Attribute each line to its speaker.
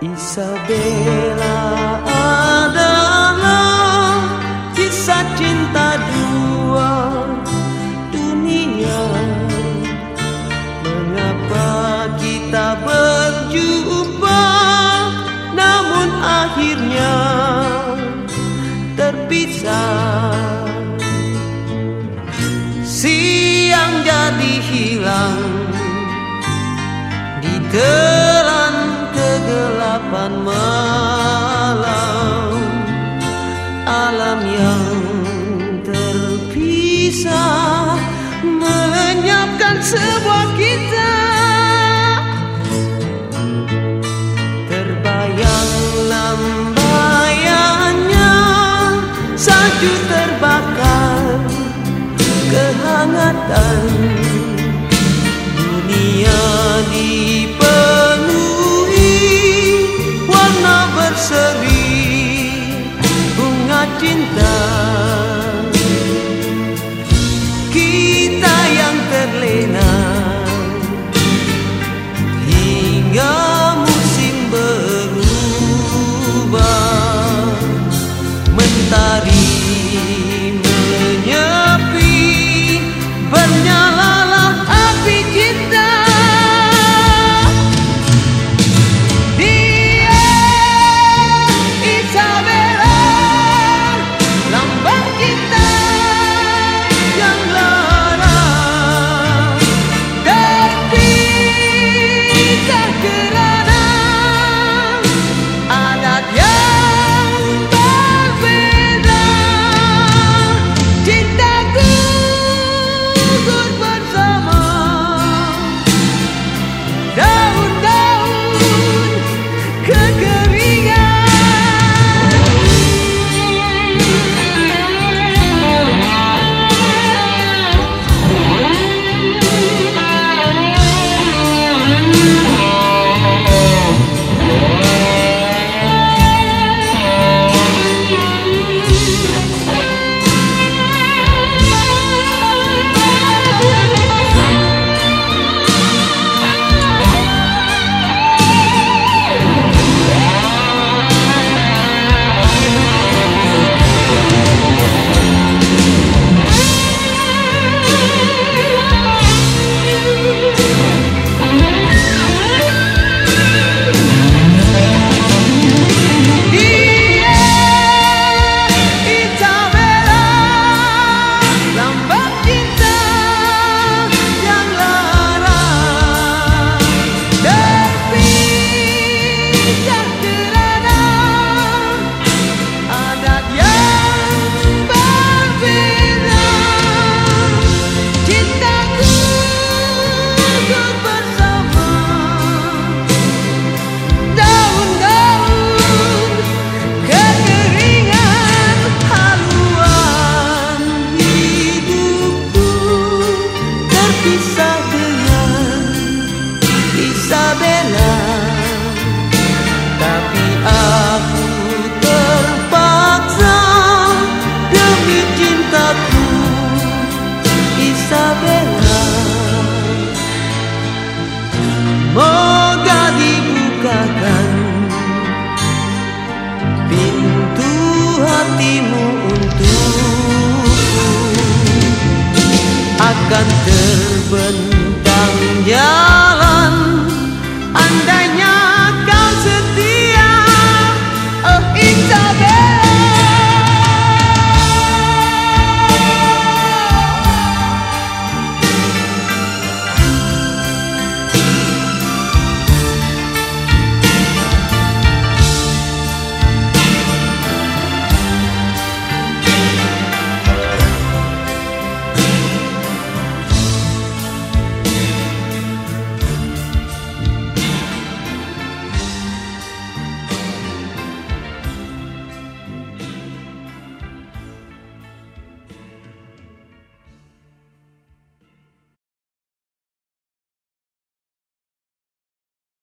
Speaker 1: Isabella berjumpa namun akhirnya terpisah. Siang jadi hilang di kegelapan malam tận